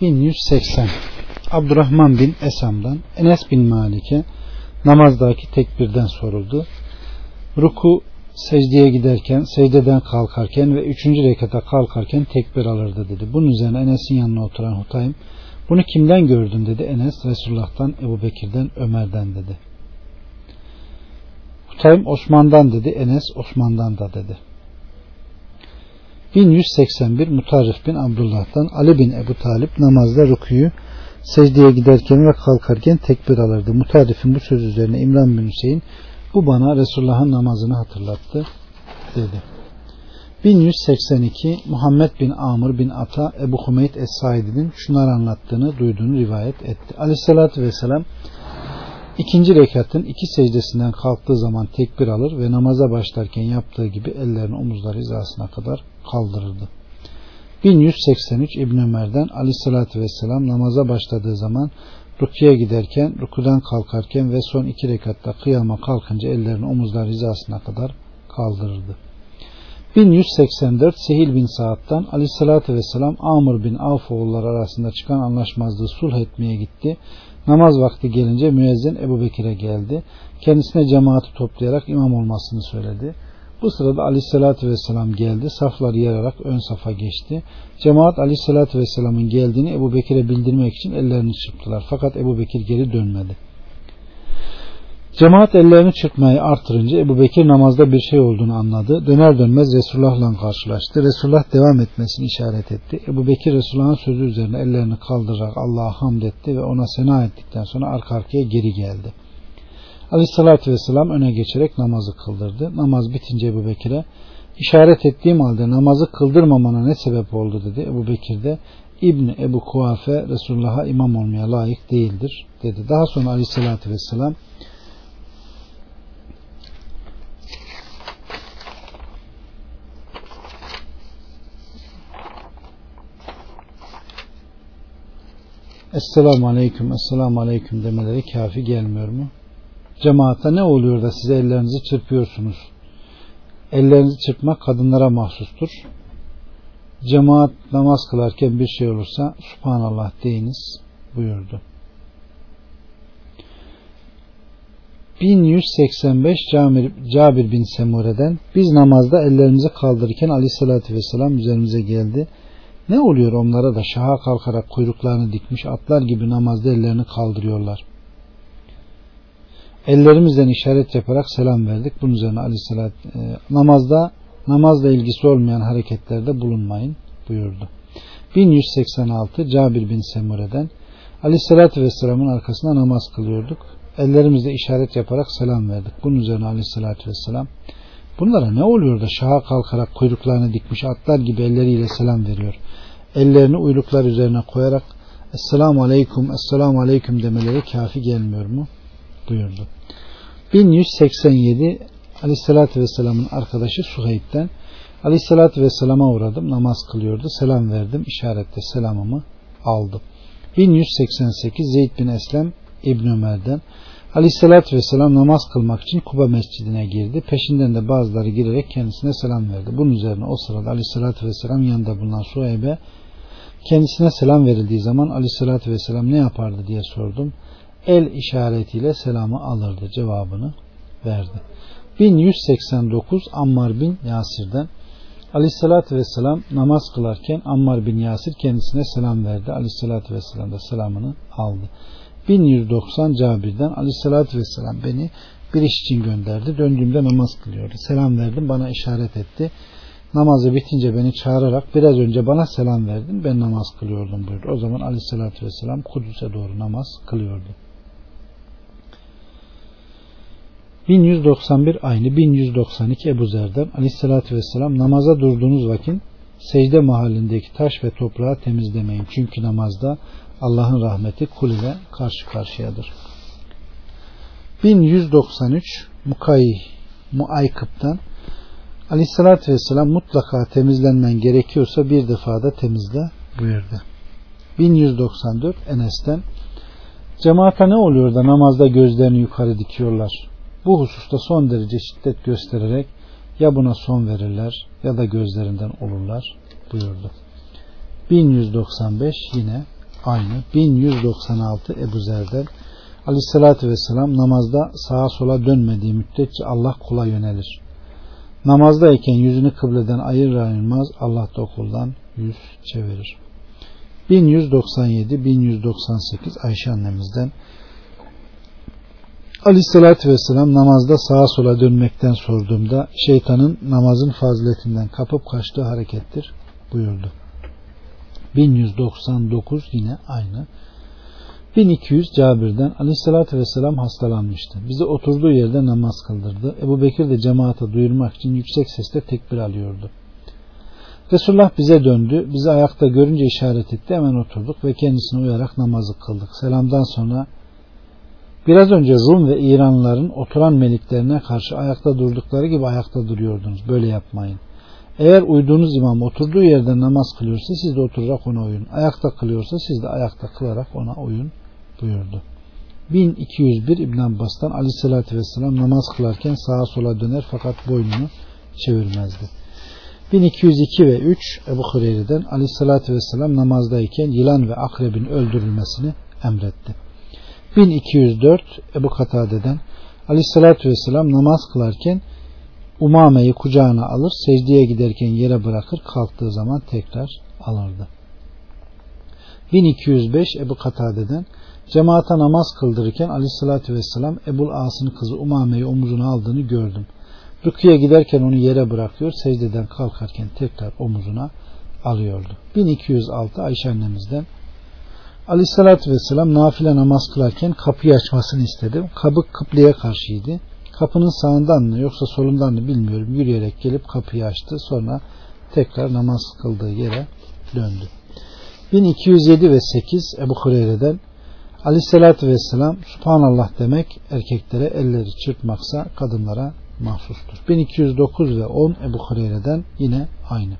1180 Abdurrahman bin Esam'dan Enes bin Malik'e namazdaki tekbirden soruldu. Ruku secdeye giderken, secdeden kalkarken ve üçüncü rekata kalkarken tekbir alırdı dedi. Bunun üzerine Enes'in yanına oturan Hutaym, bunu kimden gördün dedi. Enes Resulullah'tan, Ebu Bekir'den, Ömer'den dedi. Hutaym Osman'dan dedi. Enes Osman'dan da dedi. 1181 Mutarrif bin Abdullah'tan Ali bin Ebu Talip namazda rukuyu secdeye giderken ve kalkarken tekbir alırdı. Mutarrif'in bu söz üzerine İmran bin Hüseyin bu bana Resulullah'ın namazını hatırlattı dedi. 1182 Muhammed bin Amr bin Ata Ebu Humeyd Es-Saidi'nin şunları anlattığını duyduğunu rivayet etti. Aleyhissalatü vesselam ikinci rekatın iki secdesinden kalktığı zaman tekbir alır ve namaza başlarken yaptığı gibi ellerini omuzları hizasına kadar kaldırırdı. 1183 İbn Ömer'den Aleyhisselatü Vesselam namaza başladığı zaman rukiye giderken, rukudan kalkarken ve son iki rekatta kıyama kalkınca ellerini omuzlar hizasına kadar kaldırırdı. 1184 Sehil bin Saad'dan Aleyhisselatü Vesselam Amr bin Avf oğulları arasında çıkan anlaşmazlığı sulh etmeye gitti. Namaz vakti gelince müezzin Ebu Bekir'e geldi. Kendisine cemaati toplayarak imam olmasını söyledi. Bu sırada aleyhissalatü vesselam geldi. Safları yararak ön safa geçti. Cemaat aleyhissalatü vesselamın geldiğini Ebu Bekir'e bildirmek için ellerini çırptılar. Fakat Ebu Bekir geri dönmedi. Cemaat ellerini çırpmayı artırınca Ebu Bekir namazda bir şey olduğunu anladı. Döner dönmez Resulullah'la karşılaştı. Resulullah devam etmesini işaret etti. Ebu Bekir Resulullah'ın sözü üzerine ellerini kaldırarak Allah'a hamd etti ve ona sena ettikten sonra arka arkaya geri geldi. Aleyhissalatü vesselam öne geçerek namazı kıldırdı. Namaz bitince Ebu Bekir'e işaret ettiğim halde namazı kıldırmamana ne sebep oldu dedi. Ebu Bekir de İbni Ebu Kuafe Resulullah'a imam olmaya layık değildir dedi. Daha sonra Aleyhissalatü vesselam Esselamu Aleyküm, Esselamu Aleyküm demeleri kafi gelmiyor mu? Cemaate ne oluyor da size ellerinizi çırpıyorsunuz? Ellerinizi çırpmak kadınlara mahsustur. Cemaat namaz kılarken bir şey olursa Subhanallah deyiniz buyurdu. 1185 Cabir, Cabir bin Semure'den biz namazda ellerimizi kaldırırken aleyhissalatü vesselam üzerimize geldi. Ne oluyor onlara da şaha kalkarak kuyruklarını dikmiş atlar gibi namazda ellerini kaldırıyorlar. Ellerimizden işaret yaparak selam verdik. Bunun üzerine aleyhissalat e, namazda namazla ilgisi olmayan hareketlerde bulunmayın buyurdu. 1186 Cabir bin Semure'den Aleyhisselatü Vesselam'ın arkasında namaz kılıyorduk. Ellerimizle işaret yaparak selam verdik. Bunun üzerine Aleyhisselatü Vesselam bunlara ne oluyor da şaha kalkarak kuyruklarını dikmiş atlar gibi elleriyle selam veriyor. Ellerini uyluklar üzerine koyarak Esselamu Aleyküm, Esselamu Aleyküm demeleri kafi gelmiyor mu? Buyurdu. 1187 Aleyhisselatü Vesselam'ın arkadaşı Suheyb'den Aleyhisselatü Vesselam'a uğradım. Namaz kılıyordu. Selam verdim. İşarette selamımı aldı. 1188 Zeyd bin Eslem İbn Ömer'den Aleyhisselatü Vesselam namaz kılmak için Kuba mescidine girdi. Peşinden de bazıları girerek kendisine selam verdi. Bunun üzerine o sırada Aleyhisselatü Vesselam yanında bulunan Suheyb'e kendisine selam verildiği zaman Aleyhisselatü Vesselam ne yapardı diye sordum el işaretiyle selamı alırdı cevabını verdi. 1189 Ammar bin Yasir'den Aleyhissalatü Vesselam namaz kılarken Ammar bin Yasir kendisine selam verdi. Aleyhissalatü Vesselam da selamını aldı. 1190 Cabir'den Aleyhissalatü Vesselam beni bir iş için gönderdi. Döndüğümde namaz kılıyordu. Selam verdim bana işaret etti. Namazı bitince beni çağırarak biraz önce bana selam verdin ben namaz kılıyordum buyurdu. O zaman Aleyhissalatü Vesselam Kudüs'e doğru namaz kılıyordu. 1191 aynı 1192 Ebu Zer'den aleyhissalatü vesselam namaza durduğunuz vakit secde mahallindeki taş ve toprağı temizlemeyin. Çünkü namazda Allah'ın rahmeti kul ile karşı karşıyadır. 1193 Mukay Muaykıp'tan Aleyhissalatü Vesselam mutlaka temizlenmen gerekiyorsa bir defada temizle buyurdu. 1194 Enes'ten Cemaate ne oluyor da namazda gözlerini yukarı dikiyorlar? Bu hususta son derece şiddet göstererek ya buna son verirler ya da gözlerinden olurlar buyurdu. 1195 yine aynı. 1196 Ebu Zer'den Aleyhissalatü Vesselam namazda sağa sola dönmediği müddetçe Allah kula yönelir. Namazdayken yüzünü kıbleden ayır ayırmaz Allah da okuldan yüz çevirir. 1197 1198 Ayşe annemizden Aleyhissalatü Vesselam namazda sağa sola dönmekten sorduğumda şeytanın namazın faziletinden kapıp kaçtığı harekettir buyurdu. 1199 yine aynı. 1200 Cabir'den Aleyhisselatü Vesselam hastalanmıştı. Bizi oturduğu yerde namaz kıldırdı. Ebu Bekir de cemaate duyurmak için yüksek sesle tekbir alıyordu. Resulullah bize döndü. Bizi ayakta görünce işaret etti. Hemen oturduk ve kendisine uyarak namazı kıldık. Selamdan sonra biraz önce Rum ve İranlıların oturan meliklerine karşı ayakta durdukları gibi ayakta duruyordunuz. Böyle yapmayın. Eğer uyduğunuz imam oturduğu yerde namaz kılıyorsa siz de oturarak ona uyun. Ayakta kılıyorsa siz de ayakta kılarak ona uyun buyurdu. 1201 İbn Abbas'tan aleyhissalatü vesselam namaz kılarken sağa sola döner fakat boynunu çevirmezdi. 1202 ve 3 Ebu Hureyre'den aleyhissalatü vesselam namazdayken yılan ve akrebin öldürülmesini emretti. 1204 Ebu Katade'den aleyhissalatü vesselam namaz kılarken Umame'yi kucağına alır, secdeye giderken yere bırakır, kalktığı zaman tekrar alırdı. 1205 Ebu Katade'den cemaate namaz kıldırırken aleyhissalatü vesselam Ebul As'ın kızı Umame'yi omuzuna aldığını gördüm. Rüküye giderken onu yere bırakıyor, secdeden kalkarken tekrar omuzuna alıyordu. 1206 Ayşe annemizden Aleyhissalatü vesselam nafile namaz kılarken kapıyı açmasını istedim. Kapı kıbleye karşıydı. Kapının sağından mı yoksa solundan mı bilmiyorum. Yürüyerek gelip kapıyı açtı. Sonra tekrar namaz kıldığı yere döndü. 1207 ve 8 Ebu Hureyre'den Aleyhisselatü Vesselam Subhanallah demek erkeklere elleri çırpmaksa kadınlara mahsustur. 1209 ve 10 Ebu Hureyre'den yine aynı.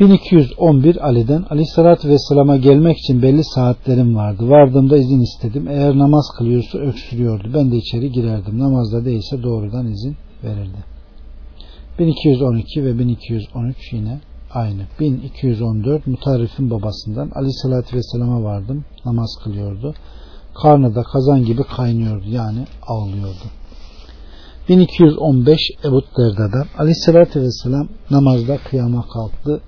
1211 Ali'den Aleyhisselatü Vesselam'a gelmek için belli saatlerim vardı. Vardığımda izin istedim. Eğer namaz kılıyorsa öksürüyordu. Ben de içeri girerdim. Namazda değilse doğrudan izin verirdi. 1212 ve 1213 yine aynı. 1214 Mutarrif'in babasından Aleyhisselatü Vesselam'a vardım. Namaz kılıyordu. Karnı da kazan gibi kaynıyordu. Yani ağlıyordu. 1215 Ebu Derda'dan Aleyhisselatü Vesselam namazda kıyama kalktı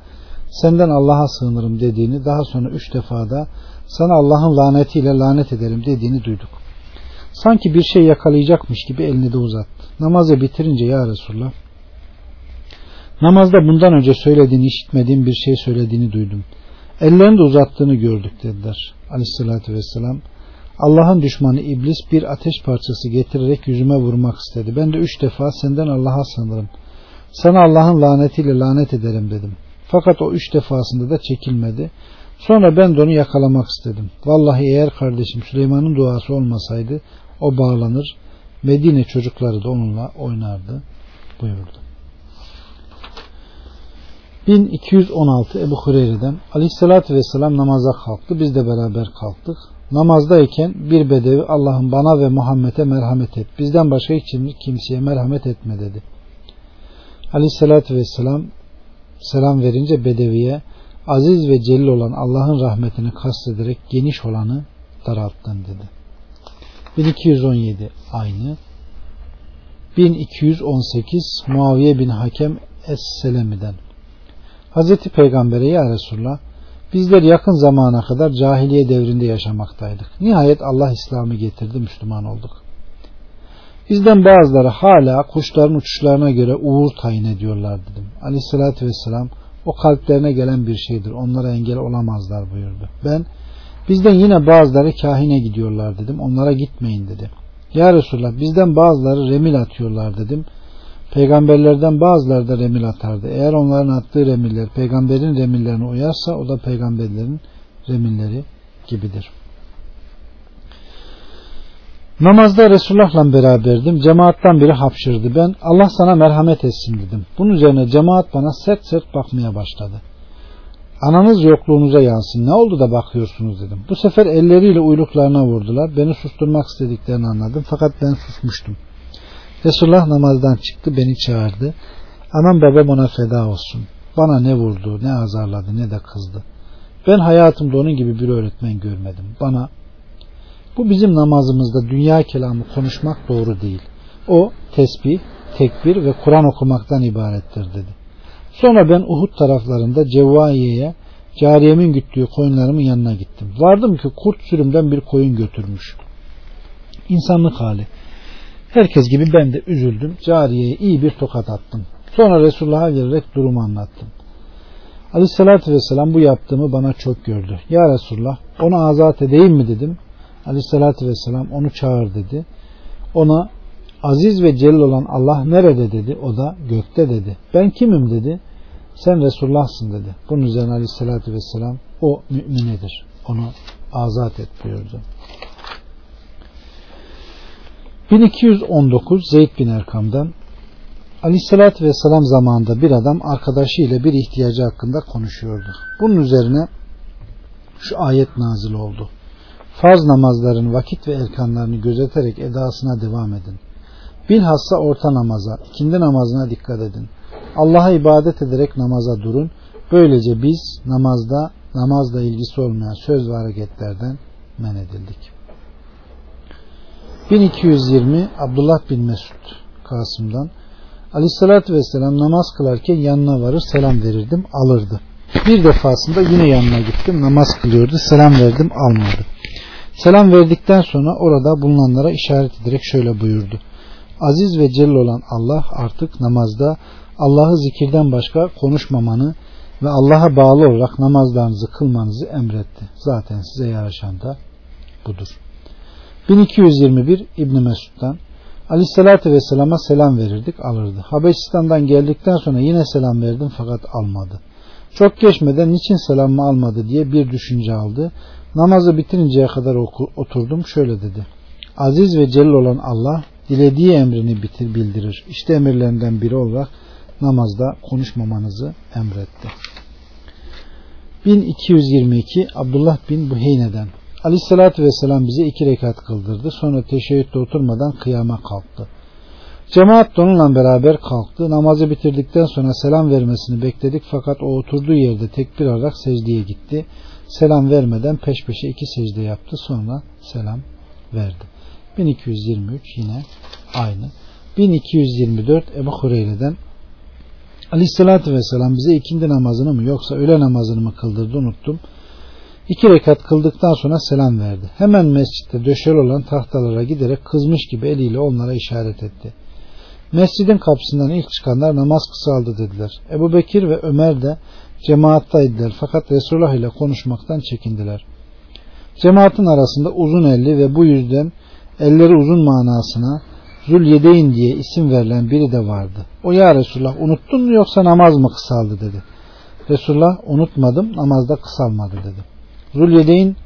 senden Allah'a sığınırım dediğini daha sonra üç defada sana Allah'ın lanetiyle lanet ederim dediğini duyduk. Sanki bir şey yakalayacakmış gibi elini de uzattı. Namazı bitirince ya Resulullah namazda bundan önce söylediğini işitmediğim bir şey söylediğini duydum. Ellerini de uzattığını gördük dediler. Aleyhissalatü vesselam Allah'ın düşmanı iblis bir ateş parçası getirerek yüzüme vurmak istedi. Ben de üç defa senden Allah'a sığınırım. Sana Allah'ın lanetiyle lanet ederim dedim. Fakat o üç defasında da çekilmedi. Sonra ben de onu yakalamak istedim. Vallahi eğer kardeşim Süleyman'ın duası olmasaydı o bağlanır. Medine çocukları da onunla oynardı buyurdu. 1216 Ebu Hureyre'den Aleyhisselatü Vesselam namaza kalktı. Biz de beraber kalktık. Namazdayken bir bedevi Allah'ın bana ve Muhammed'e merhamet et. Bizden başka hiç kimseye merhamet etme dedi. Aleyhisselatü Vesselam selam verince Bedevi'ye aziz ve celil olan Allah'ın rahmetini kastederek geniş olanı daralttın dedi. 1217 aynı. 1218 Muaviye bin Hakem Es-Selemi'den Hazreti Peygamber'e ya Resulullah bizler yakın zamana kadar cahiliye devrinde yaşamaktaydık. Nihayet Allah İslam'ı getirdi Müslüman olduk. Bizden bazıları hala kuşların uçuşlarına göre uğur tayin ediyorlar dedim. Aleyhissalatü vesselam o kalplerine gelen bir şeydir. Onlara engel olamazlar buyurdu. Ben bizden yine bazıları kahine gidiyorlar dedim. Onlara gitmeyin dedi. Ya Resulallah bizden bazıları remil atıyorlar dedim. Peygamberlerden bazıları da remil atardı. Eğer onların attığı remiller peygamberin remillerine uyarsa o da peygamberlerin remilleri gibidir. Namazda Resulullah'la beraberdim. Cemaattan biri hapşırdı. Ben Allah sana merhamet etsin dedim. Bunun üzerine cemaat bana sert sert bakmaya başladı. Ananız yokluğunuza yansın. Ne oldu da bakıyorsunuz dedim. Bu sefer elleriyle uyluklarına vurdular. Beni susturmak istediklerini anladım. Fakat ben susmuştum. Resulullah namazdan çıktı. Beni çağırdı. Anam babam ona feda olsun. bana ne vurdu, ne azarladı, ne de kızdı. Ben hayatımda onun gibi bir öğretmen görmedim. Bana bu bizim namazımızda dünya kelamı konuşmak doğru değil. O tesbih, tekbir ve Kur'an okumaktan ibarettir dedi. Sonra ben Uhud taraflarında Cevvaiye'ye cariyemin güttüğü koyunlarımın yanına gittim. Vardım ki kurt sürümden bir koyun götürmüş. İnsanlık hali. Herkes gibi ben de üzüldüm. Cariyeye iyi bir tokat attım. Sonra Resulullah'a gelerek durumu anlattım. Aleyhissalatü vesselam bu yaptığımı bana çok gördü. Ya Resulullah onu azat edeyim mi dedim. Aleyhissalatü vesselam onu çağır dedi. Ona aziz ve celil olan Allah nerede dedi. O da gökte dedi. Ben kimim dedi. Sen Resulullah'sın dedi. Bunun üzerine Aleyhissalatü vesselam o müminedir. Onu azat et buyurdu. 1219 Zeyd bin Erkam'dan Aleyhissalatü Vesselam zamanında bir adam arkadaşı ile bir ihtiyacı hakkında konuşuyordu. Bunun üzerine şu ayet nazil oldu. Farz namazların vakit ve erkanlarını gözeterek edasına devam edin. Bilhassa orta namaza, ikindi namazına dikkat edin. Allah'a ibadet ederek namaza durun. Böylece biz namazda namazla ilgisi olmayan söz ve hareketlerden men edildik. 1220 Abdullah bin Mesud Kasım'dan Aleyhissalatü Vesselam namaz kılarken yanına varır selam verirdim alırdı. Bir defasında yine yanına gittim namaz kılıyordu selam verdim almadı. Selam verdikten sonra orada bulunanlara işaret ederek şöyle buyurdu. Aziz ve celil olan Allah artık namazda Allah'ı zikirden başka konuşmamanı ve Allah'a bağlı olarak namazlarınızı kılmanızı emretti. Zaten size yaraşan da budur. 1221 İbn Mesud'dan Aleyhissalatü Vesselam'a selam verirdik alırdı. Habeşistan'dan geldikten sonra yine selam verdim fakat almadı. Çok geçmeden niçin selamımı almadı diye bir düşünce aldı. Namazı bitirinceye kadar oturdum şöyle dedi. Aziz ve celil olan Allah dilediği emrini bitir bildirir. İşte emirlerinden biri olarak namazda konuşmamanızı emretti. 1222 Abdullah bin Buheyne'den Aleyhissalatü Vesselam bize iki rekat kıldırdı. Sonra teşeğütte oturmadan kıyama kalktı. Cemaat onunla beraber kalktı. Namazı bitirdikten sonra selam vermesini bekledik fakat o oturduğu yerde tekbir alarak secdeye gitti. Selam vermeden peş peşe iki secde yaptı. Sonra selam verdi. 1223 yine aynı. 1224 Ebu Hureyre'den Aleyhissalatü Vesselam bize ikindi namazını mı yoksa öğle namazını mı kıldırdı unuttum. İki rekat kıldıktan sonra selam verdi. Hemen mescitte döşeli olan tahtalara giderek kızmış gibi eliyle onlara işaret etti. Mescidin kapısından ilk çıkanlar namaz kısaldı dediler. Ebu Bekir ve Ömer de cemaattaydılar fakat Resulullah ile konuşmaktan çekindiler. Cemaatin arasında uzun elli ve bu yüzden elleri uzun manasına Zülyedeyn diye isim verilen biri de vardı. O ya Resulullah unuttun mu yoksa namaz mı kısaldı dedi. Resulullah unutmadım namazda kısalmadı dedi. Zulyedeyn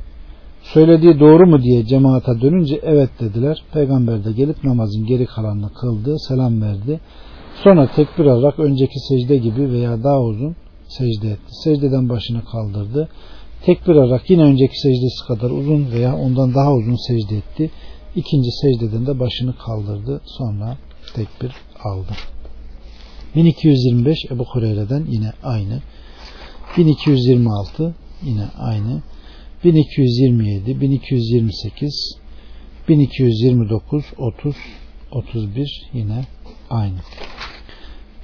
söylediği doğru mu diye cemaata dönünce evet dediler. Peygamber de gelip namazın geri kalanını kıldı, selam verdi. Sonra tekbir alarak önceki secde gibi veya daha uzun secde etti. Secdeden başını kaldırdı. Tekbir alarak yine önceki secdesi kadar uzun veya ondan daha uzun secde etti. İkinci secdeden de başını kaldırdı. Sonra tekbir aldı. 1225 Ebu Hureyre'den yine aynı. 1226 yine aynı. 1227, 1228, 1229, 30, 31 yine aynı.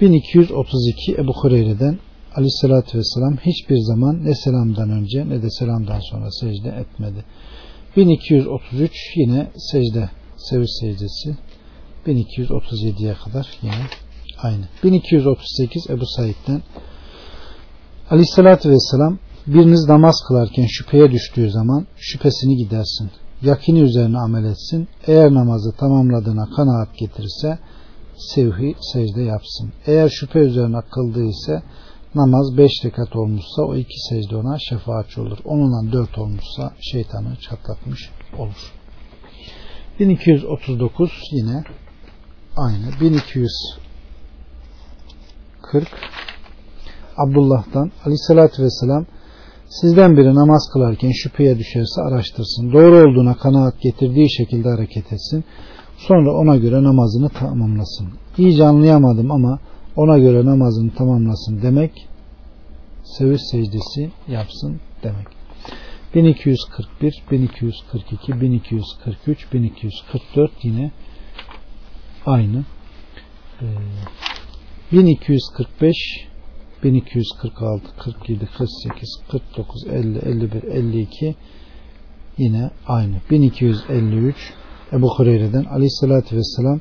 1232 Ebu Hureyre'den Aleyhisselatü Vesselam hiçbir zaman ne selamdan önce ne de selamdan sonra secde etmedi. 1233 yine secde, seviş secdesi. 1237'ye kadar yine aynı. 1238 Ebu Said'den Aleyhisselatü Vesselam Biriniz namaz kılarken şüpheye düştüğü zaman şüphesini gidersin. Yakini üzerine amel etsin. Eğer namazı tamamladığına kanaat getirirse sevhi secde yapsın. Eğer şüphe üzerine kıldığı ise namaz beş rekat olmuşsa o iki secde ona şefaatçi olur. Onunla dört olmuşsa şeytanı çatlatmış olur. 1239 yine aynı. 1240 Abdullah'tan aleyhissalatü vesselam Sizden biri namaz kılarken şüpheye düşerse araştırsın. Doğru olduğuna kanaat getirdiği şekilde hareket etsin. Sonra ona göre namazını tamamlasın. İyice anlayamadım ama ona göre namazını tamamlasın demek seviş secdesi yapsın demek. 1241, 1242, 1243, 1244 yine aynı. 1245, 1246, 47, 48, 49, 50, 51, 52 yine aynı. 1253 Ebu Hureyre'den aleyhissalatü vesselam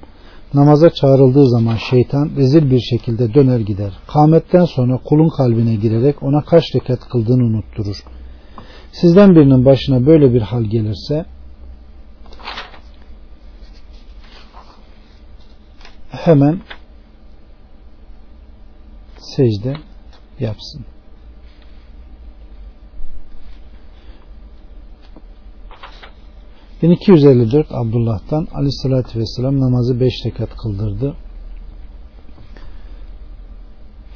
namaza çağrıldığı zaman şeytan rezil bir şekilde döner gider. Kametten sonra kulun kalbine girerek ona kaç rekat kıldığını unutturur. Sizden birinin başına böyle bir hal gelirse hemen secde yapsın. ...1254 Abdullah'tan aleyhissalatü vesselam namazı 5 rekat kıldırdı.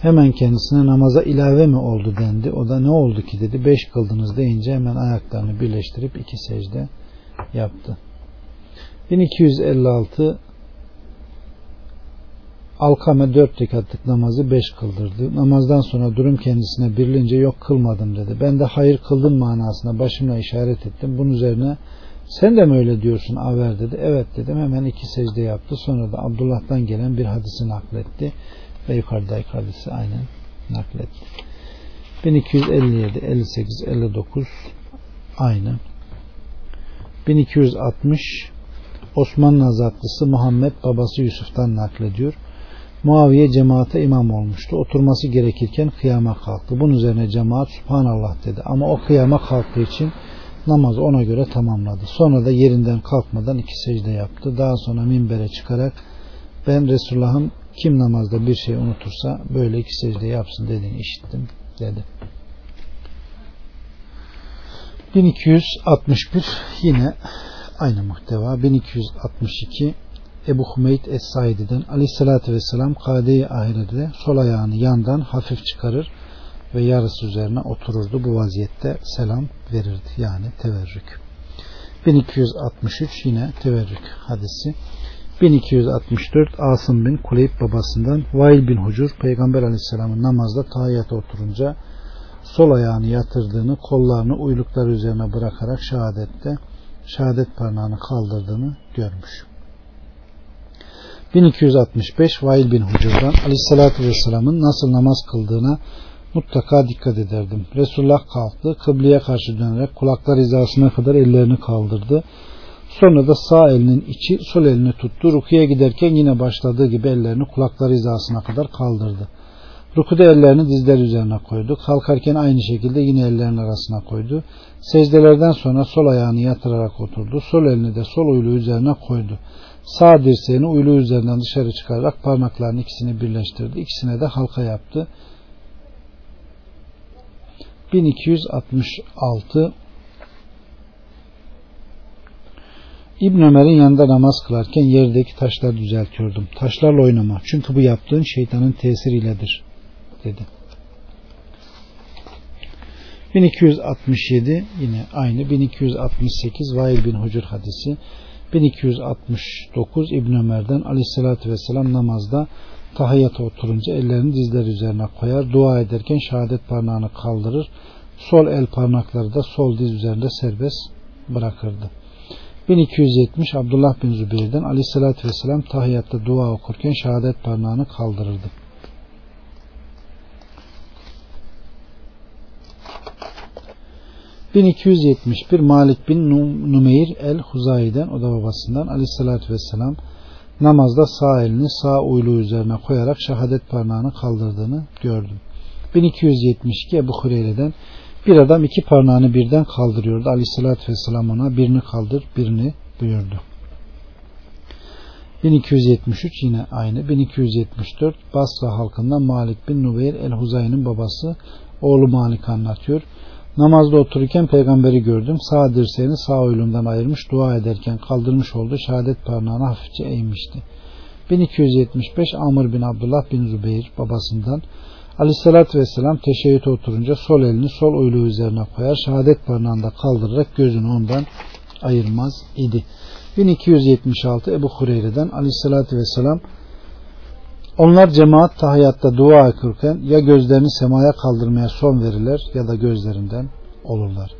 Hemen kendisine namaza ilave mi oldu dendi. O da ne oldu ki dedi. 5 kıldınız deyince hemen ayaklarını birleştirip iki secde yaptı. 1256 Alkame dört rekatlık namazı beş kıldırdı. Namazdan sonra durum kendisine birilince yok kılmadım dedi. Ben de hayır kıldım manasına başımla işaret ettim. Bunun üzerine sen de mi öyle diyorsun Aver dedi. Evet dedim hemen iki secde yaptı. Sonra da Abdullah'tan gelen bir hadisi nakletti. Ve yukarıdaki hadisi aynen nakletti. 1257, 58, 59 aynı. 1260 Osman Nazatlısı Muhammed babası Yusuf'tan naklediyor. Muaviye cemaate imam olmuştu. Oturması gerekirken kıyama kalktı. Bunun üzerine cemaat Subhanallah dedi. Ama o kıyama kalktığı için namazı ona göre tamamladı. Sonra da yerinden kalkmadan iki secde yaptı. Daha sonra minbere çıkarak ben Resulullah'ın kim namazda bir şey unutursa böyle iki secde yapsın dediğini işittim dedi. 1261 yine aynı muhteva 1262 Ebu Hümeyd Es-Saidi'den aleyhissalatü vesselam kade-i ahirede sol ayağını yandan hafif çıkarır ve yarısı üzerine otururdu. Bu vaziyette selam verirdi. Yani teverrük. 1263 yine teverrük hadisi. 1264 Asım bin Kuleyb babasından Vail bin Hucur Peygamber aleyhisselamın namazda tahiyyata oturunca sol ayağını yatırdığını kollarını uyluklar üzerine bırakarak şehadette şehadet parmağını kaldırdığını görmüş. 1265 Vail bin Hucur'dan Aleyhisselatü Vesselam'ın nasıl namaz kıldığına mutlaka dikkat ederdim. Resulullah kalktı, kıbleye karşı dönerek kulaklar hizasına kadar ellerini kaldırdı. Sonra da sağ elinin içi sol elini tuttu. Rukuya giderken yine başladığı gibi ellerini kulaklar hizasına kadar kaldırdı. Rukuda ellerini dizler üzerine koydu. Kalkarken aynı şekilde yine ellerin arasına koydu. Secdelerden sonra sol ayağını yatırarak oturdu. Sol elini de sol uyluğu üzerine koydu. Sağ dirseğini uyluğu üzerinden dışarı çıkararak parmaklarını ikisini birleştirdi. İkisine de halka yaptı. 1266 İbn Ömer'in yanında namaz kılarken yerdeki taşları düzeltiyordum. Taşlarla oynama. Çünkü bu yaptığın şeytanın tesiriyledir dedi. 1267 yine aynı 1268 Vail bin Hucur hadisi 1269 İbn Ömer'den aleyhissalatü vesselam namazda tahiyyata oturunca ellerini dizler üzerine koyar. Dua ederken şehadet parmağını kaldırır. Sol el parmakları da sol diz üzerinde serbest bırakırdı. 1270 Abdullah bin Zübeyir'den aleyhissalatü vesselam tahiyyatta dua okurken şehadet parmağını kaldırırdı. 1271 Malik bin Numeyr el-Huzayi'den o da babasından aleyhissalatü vesselam namazda sağ elini sağ uyluğu üzerine koyarak şehadet parmağını kaldırdığını gördüm. 1272 Ebu Hureyre'den bir adam iki parmağını birden kaldırıyordu. Aleyhissalatü vesselam ona birini kaldır birini buyurdu. 1273 yine aynı. 1274 Basra halkından Malik bin Nubeyr el-Huzayi'nin babası oğlu Malik anlatıyor. Namazda otururken peygamberi gördüm. Sağ dirseğini sağ uylundan ayırmış dua ederken kaldırmış oldu. Şehadet parmağını hafifçe eğmişti. 1275 Amr bin Abdullah bin Zübeyir babasından Aleyhissalatü Vesselam teşeğüte oturunca sol elini sol uyluğu üzerine koyar. Şehadet parmağını da kaldırarak gözünü ondan ayırmaz idi. 1276 Ebu Hureyre'den Aleyhissalatü Vesselam Onlar cemaat tahiyatta dua okurken ya gözlerini semaya kaldırmaya son verirler ya da gözlerinden olurlar.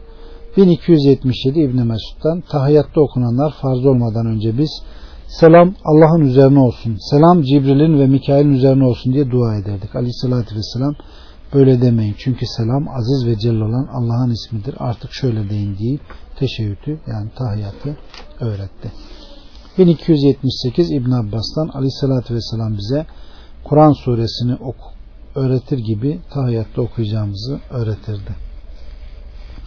1277 İbn Mesud'dan tahiyatta okunanlar farz olmadan önce biz selam Allah'ın üzerine olsun, selam Cibril'in ve Mikail'in üzerine olsun diye dua ederdik. Aleyhissalatü vesselam böyle demeyin. Çünkü selam aziz ve celil olan Allah'ın ismidir. Artık şöyle deyin deyip teşebbütü yani tahiyyatı öğretti. 1278 İbn Abbas'tan Aleyhisselatü Vesselam bize Kur'an suresini oku, öğretir gibi tahiyyatta okuyacağımızı öğretirdi.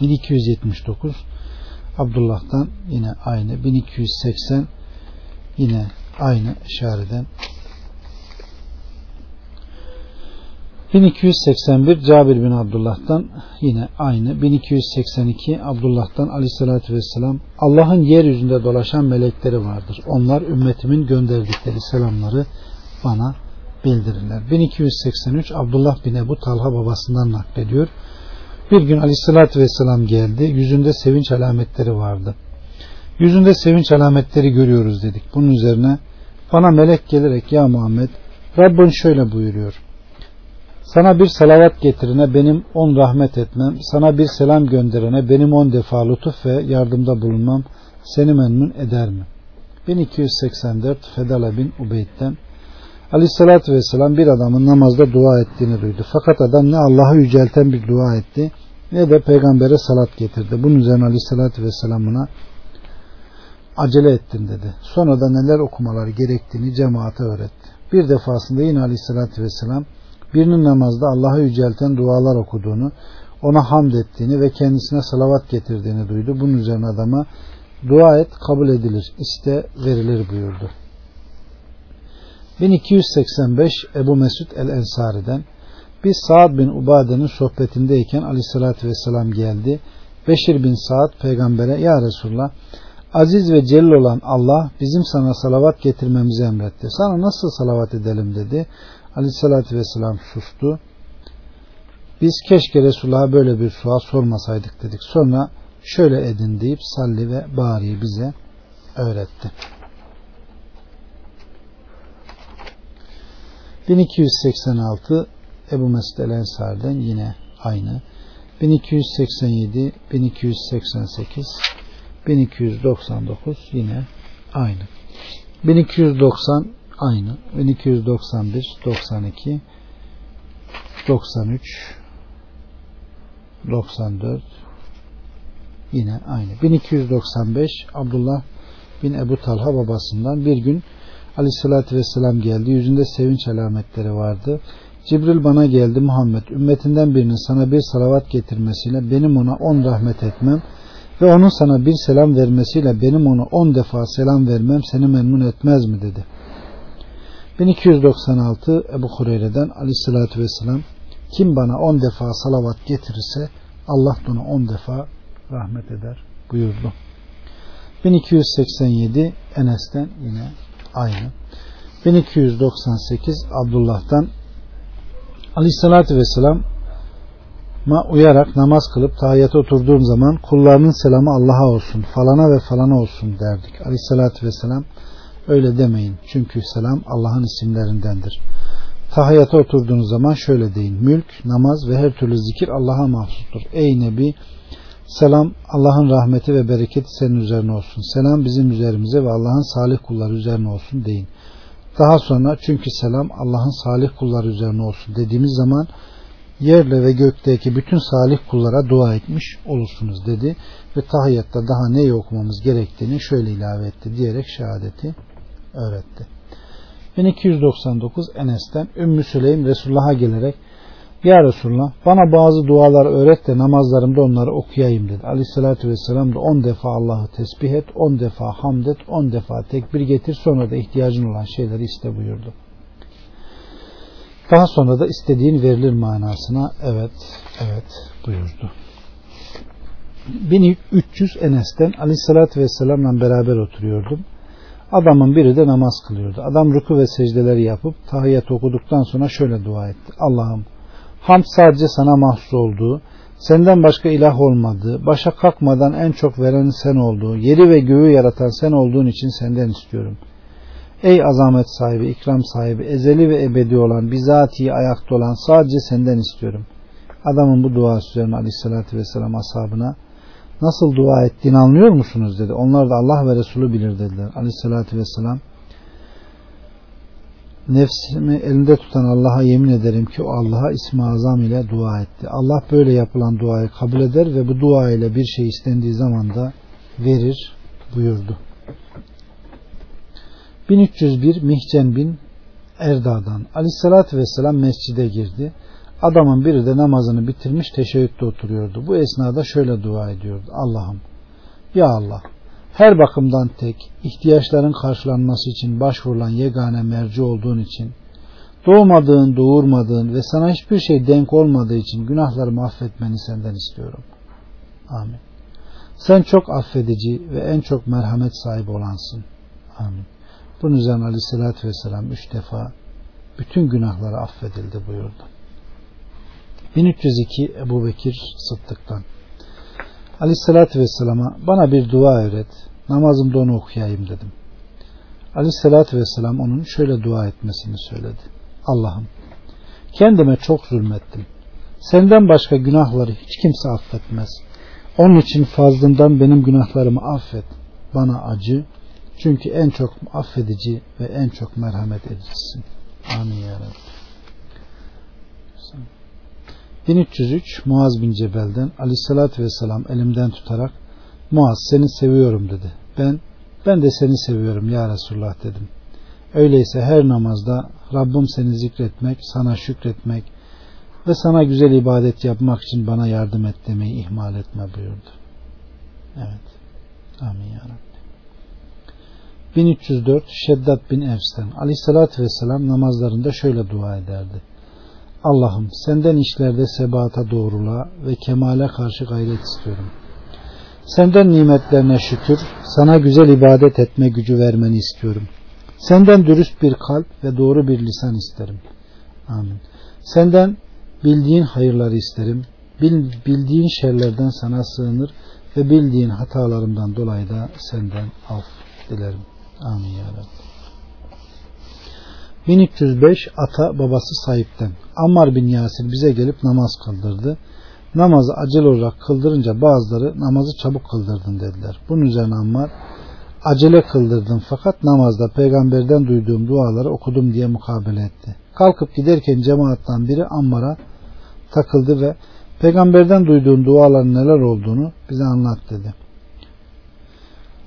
1279 Abdullah'tan yine aynı 1280 yine aynı işareden 1281 Cabir bin Abdullah'tan yine aynı 1282 Abdullah'tan aleyhissalatü vesselam Allah'ın yeryüzünde dolaşan melekleri vardır. Onlar ümmetimin gönderdikleri selamları bana bildirirler. 1283 Abdullah bin Ebu Talha babasından naklediyor. Bir gün aleyhissalatü vesselam geldi. Yüzünde sevinç alametleri vardı. Yüzünde sevinç alametleri görüyoruz dedik. Bunun üzerine bana melek gelerek ya Muhammed Rabbin şöyle buyuruyor. Sana bir salavat getirene benim on rahmet etmem, sana bir selam gönderene benim on defa lütuf ve yardımda bulunmam seni memnun eder mi? 1284 Fedala bin Ubeyd'den Aleyhissalatü Vesselam bir adamın namazda dua ettiğini duydu. Fakat adam ne Allah'ı yücelten bir dua etti ne de peygambere salat getirdi. Bunun üzerine Aleyhissalatü Vesselam buna acele ettim dedi. Sonra da neler okumaları gerektiğini cemaate öğretti. Bir defasında yine Aleyhissalatü Vesselam birinin namazda Allah'ı yücelten dualar okuduğunu, ona hamd ettiğini ve kendisine salavat getirdiğini duydu. Bunun üzerine adama dua et kabul edilir, iste verilir buyurdu. 1285 Ebu Mesud el-Ensari'den biz Saad bin Ubade'nin sohbetindeyken aleyhissalatü vesselam geldi. Beşir bin Saad peygambere ya Resulullah aziz ve celil olan Allah bizim sana salavat getirmemizi emretti. Sana nasıl salavat edelim dedi. Aleyhissalatü vesselam sustu. Biz keşke Resulullah'a böyle bir sual sormasaydık dedik. Sonra şöyle edin deyip salli ve bari bize öğretti. 1286 Ebu Mesud el Ensar'dan yine aynı. 1287, 1288, 1299 yine aynı. 1290 aynı. 1291, 92, 93, 94 yine aynı. 1295 Abdullah bin Ebu Talha babasından bir gün Aleyhissalatü Vesselam geldi. Yüzünde sevinç alametleri vardı. Cibril bana geldi Muhammed ümmetinden birinin sana bir salavat getirmesiyle benim ona on rahmet etmem ve onun sana bir selam vermesiyle benim ona on defa selam vermem seni memnun etmez mi dedi. 1296 Ebu Hureyre'den aleyhissalatü vesselam kim bana on defa salavat getirirse Allah ona on defa rahmet eder buyurdu. 1287 Enes'ten yine aynı. 1298 Abdullah'tan Aleyhissalatü Vesselam ma uyarak namaz kılıp tahiyyata oturduğum zaman kullarının selamı Allah'a olsun falana ve falana olsun derdik. Aleyhissalatü Vesselam öyle demeyin. Çünkü selam Allah'ın isimlerindendir. Tahiyyata oturduğunuz zaman şöyle deyin. Mülk, namaz ve her türlü zikir Allah'a mahsustur. Ey Nebi Selam Allah'ın rahmeti ve bereketi senin üzerine olsun. Selam bizim üzerimize ve Allah'ın salih kulları üzerine olsun deyin. Daha sonra çünkü selam Allah'ın salih kulları üzerine olsun dediğimiz zaman yerle ve gökteki bütün salih kullara dua etmiş olursunuz dedi ve tahiyyatta daha neyi okumamız gerektiğini şöyle ilave etti diyerek şehadeti öğretti. 1299 Enes'ten Ümmü Süleym Resulullah'a gelerek ya Resulullah bana bazı dualar öğret de namazlarımda onları okuyayım dedi. Aleyhissalatü vesselam da on defa Allah'ı tesbih et, on defa hamd et, on defa tekbir getir sonra da ihtiyacın olan şeyleri iste buyurdu. Daha sonra da istediğin verilir manasına evet, evet buyurdu. 1300 Enes'ten Aleyhissalatü Vesselam'la beraber oturuyordum. Adamın biri de namaz kılıyordu. Adam ruku ve secdeleri yapıp tahiyyat okuduktan sonra şöyle dua etti. Allah'ım Hamd sadece sana mahsus olduğu, senden başka ilah olmadığı, başa kalkmadan en çok veren sen olduğu, yeri ve göğü yaratan sen olduğun için senden istiyorum. Ey azamet sahibi, ikram sahibi, ezeli ve ebedi olan, bizatihi ayakta olan sadece senden istiyorum. Adamın bu duası üzerine aleyhissalatü vesselam ashabına nasıl dua ettiğini anlıyor musunuz dedi. Onlar da Allah ve Resulü bilir dediler. Aleyhissalatü vesselam nefsimi elinde tutan Allah'a yemin ederim ki o Allah'a ismi azam ile dua etti. Allah böyle yapılan duayı kabul eder ve bu dua ile bir şey istendiği zaman da verir buyurdu. 1301 Mihcen bin Erda'dan Aleyhisselatü Vesselam mescide girdi. Adamın biri de namazını bitirmiş teşebbütte oturuyordu. Bu esnada şöyle dua ediyordu. Allah'ım ya Allah her bakımdan tek, ihtiyaçların karşılanması için başvurulan yegane merci olduğun için, doğmadığın, doğurmadığın ve sana hiçbir şey denk olmadığı için günahlarımı affetmeni senden istiyorum. Amin. Sen çok affedici ve en çok merhamet sahibi olansın. Amin. Bunun üzerine aleyhissalatü vesselam üç defa bütün günahları affedildi buyurdu. 1302 Ebu Bekir Sıddık'tan Aleyhissalatü Vesselam'a bana bir dua öğret, namazımda onu okuyayım dedim. Aleyhissalatü Vesselam onun şöyle dua etmesini söyledi. Allah'ım kendime çok zulmettim. Senden başka günahları hiç kimse affetmez. Onun için fazlından benim günahlarımı affet. Bana acı. Çünkü en çok affedici ve en çok merhamet edicisin. Amin ya Rabbi. 1303 Muaz bin Cebel'den aleyhissalatü vesselam elimden tutarak Muaz seni seviyorum dedi. Ben ben de seni seviyorum ya Resulullah dedim. Öyleyse her namazda Rabbim seni zikretmek, sana şükretmek ve sana güzel ibadet yapmak için bana yardım et demeyi ihmal etme buyurdu. Evet. Amin ya Rabbi. 1304 Şeddat bin Evs'ten Aleyhissalatü Vesselam namazlarında şöyle dua ederdi. Allah'ım senden işlerde sebata doğrula ve kemale karşı gayret istiyorum. Senden nimetlerine şükür, sana güzel ibadet etme gücü vermeni istiyorum. Senden dürüst bir kalp ve doğru bir lisan isterim. Amin. Senden bildiğin hayırları isterim. bildiğin şerlerden sana sığınır ve bildiğin hatalarımdan dolayı da senden af dilerim. Amin ya Rabbi. 1305 ata babası sahipten. Ammar bin Yasir bize gelip namaz kıldırdı. Namazı acele olarak kıldırınca bazıları namazı çabuk kıldırdın dediler. Bunun üzerine Ammar acele kıldırdım fakat namazda peygamberden duyduğum duaları okudum diye mukabele etti. Kalkıp giderken cemaattan biri Ammar'a takıldı ve peygamberden duyduğun duaların neler olduğunu bize anlat dedi.